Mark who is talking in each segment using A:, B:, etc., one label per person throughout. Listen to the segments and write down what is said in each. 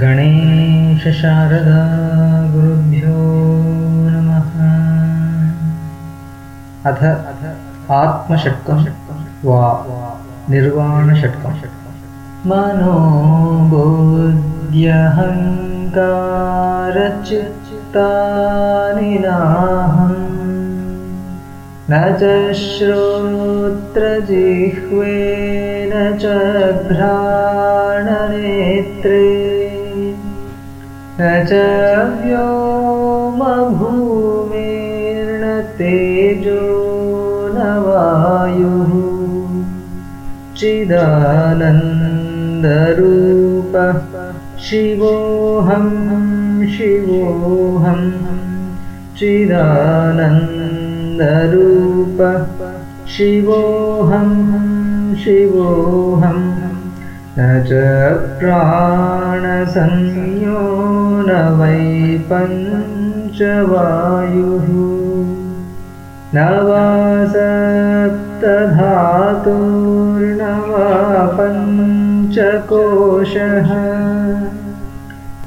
A: गणेशशारदा गुरुभ्यो नमः। अथ आत्मषट्कं वा निर्वाणषट्कं। मनोबोध्यहङ्कारचित्तानि नाहम् न च श्रोत्रजिह्वे न च घ्राणनेत्रे न च व्योमभूमिर्न तेजो न वायुः चिदानन्दरूपः शिवोऽहं शिवोऽहं चिदानन्दरूपः शिवोऽहं शिवोऽहं न च प्राणसंज्ञो न वै पञ्चवायुः न वा सप्तधातुर्न वा पञ्चकोशः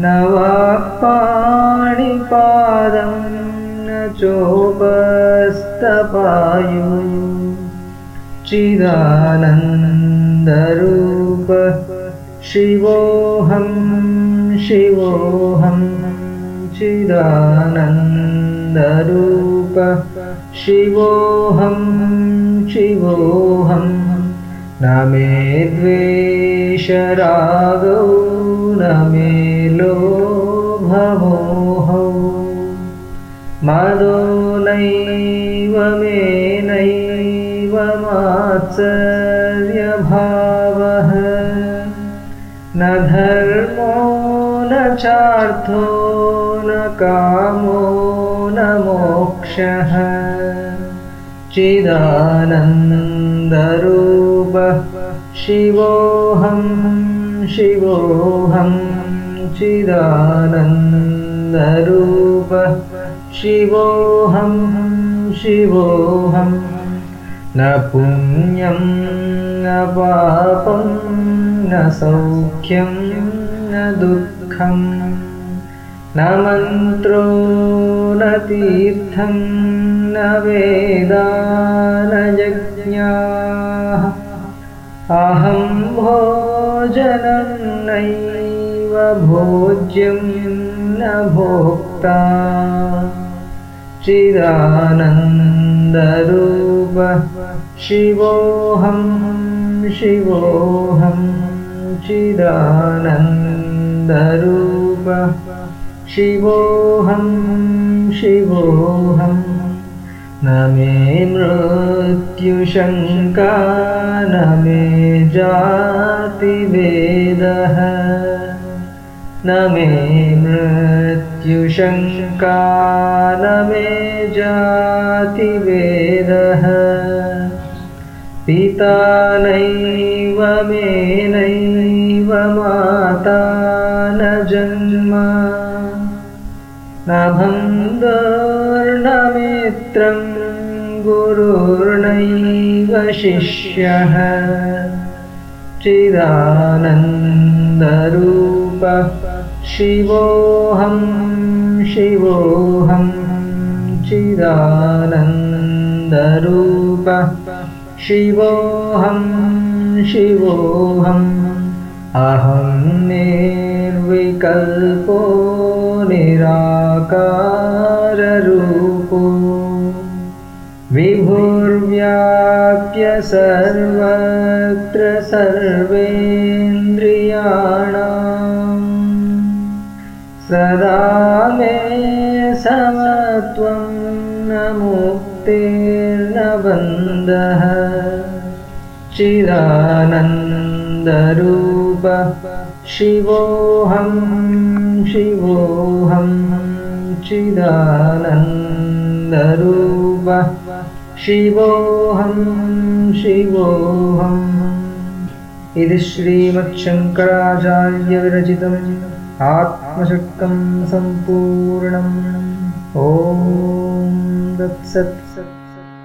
A: न वा पाणिपादं न चोपस्तपायु चिदानन्दरूप शिवोऽहं शिवोऽहं चिदानन्दरूप शिवोऽहं शिवोऽहं न मे द्वेषरागौ न मे लोभमोहौ। मदो नैव मे नैव मात्सर्यभावः न धर्मो न चार्थो न कामो न मोक्षः। चिदानन्दरूप शिवोऽहं शिवोऽहं। चिदानन्दरूप शिवोऽहं शिवोऽहं। न पुण्यं न पापं न सौख्यं न दुःखम् न मन्त्रो न तीर्थं न वेदा न यज्ञाः। अहं भोजनं नैव भोज्यं न भोक्ता। चिदानन्दरूप शिवोऽहं शिवोऽहं चिदानन्दरूप। शिवोऽहं शिवोऽहं न मे मृत्युशङ्का न मे जातिभेदः। न मे मृत्युशङ्का न मे जातिभेदः। पिता नैव मे नैव माता न जन्म। न बन्धुर्न मित्रं गुरुर्नैव शिष्यः चिदानन्दरूप शिवोऽहं शिवोऽहं चिदानन्दरूप। शिवोऽहं शिवोऽहम् अहं निर्विकल्पो निराकाररूपो। विभुर्व्याप्य सर्वत्र सर्वेन्द्रियाणाम् सदा मे समत्वं न मुक्तिर्न बन्धः चिदानन्दरूप शिवोऽहं शिवोऽहं चिदानन्दरूप। शिवोऽहं शिवोऽहम् इति श्रीमच्छङ्कराचार्यविरचितम् आत्मशक्तं सम्पूर्णम्। ॐ दत्सत्